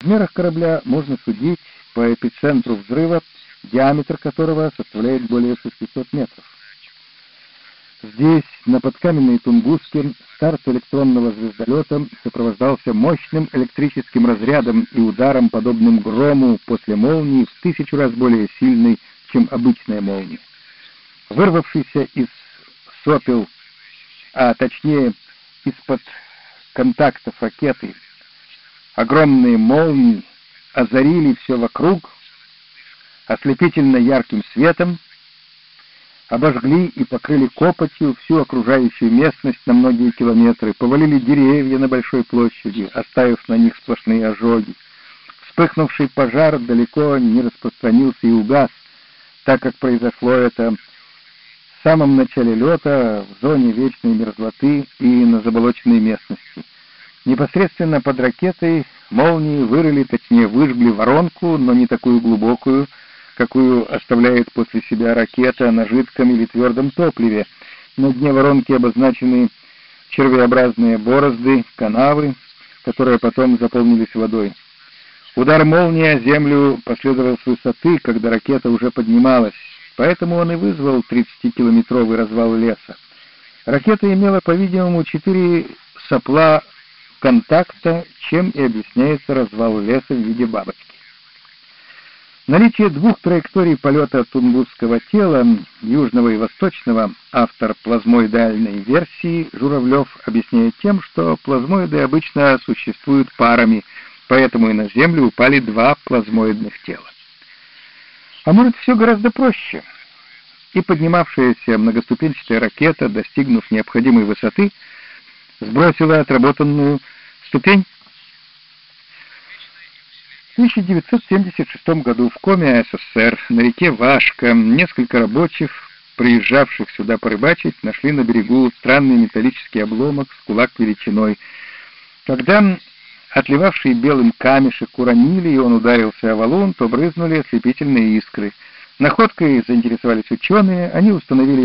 В мерах корабля можно судить по эпицентру взрыва, диаметр которого составляет более 600 метров. Здесь, на подкаменной Тунгуске, старт электронного звездолета сопровождался мощным электрическим разрядом и ударом, подобным грому после молнии, в тысячу раз более сильной, чем обычная молния. Вырвавшийся из сопел, а точнее из-под контактов ракеты, огромные молнии озарили все вокруг ослепительно ярким светом, обожгли и покрыли копотью всю окружающую местность на многие километры, повалили деревья на большой площади, оставив на них сплошные ожоги. Вспыхнувший пожар далеко не распространился и угас, так как произошло это в самом начале лета в зоне вечной мерзлоты и на заболоченной местности. Непосредственно под ракетой молнии вырыли, точнее выжгли воронку, но не такую глубокую, какую оставляет после себя ракета на жидком или твердом топливе. На дне воронки обозначены червеобразные борозды, канавы, которые потом заполнились водой. Удар молнии о землю последовал с высоты, когда ракета уже поднималась, поэтому он и вызвал 30-километровый развал леса. Ракета имела, по-видимому, четыре сопла контакта, чем и объясняется развал леса в виде бабочки. Наличие двух траекторий полета тунгусского тела, южного и восточного, автор плазмоидальной версии Журавлев объясняет тем, что плазмоиды обычно существуют парами, поэтому и на Землю упали два плазмоидных тела. А может, все гораздо проще. И поднимавшаяся многоступенчатая ракета, достигнув необходимой высоты, сбросила отработанную ступень. В 1976 году в Коме СССР на реке Вашка несколько рабочих, приезжавших сюда порыбачить, нашли на берегу странный металлический обломок с кулак величиной. Когда отливавший белым камешек уронили, и он ударился о валун, то брызнули ослепительные искры. Находкой заинтересовались ученые, они установили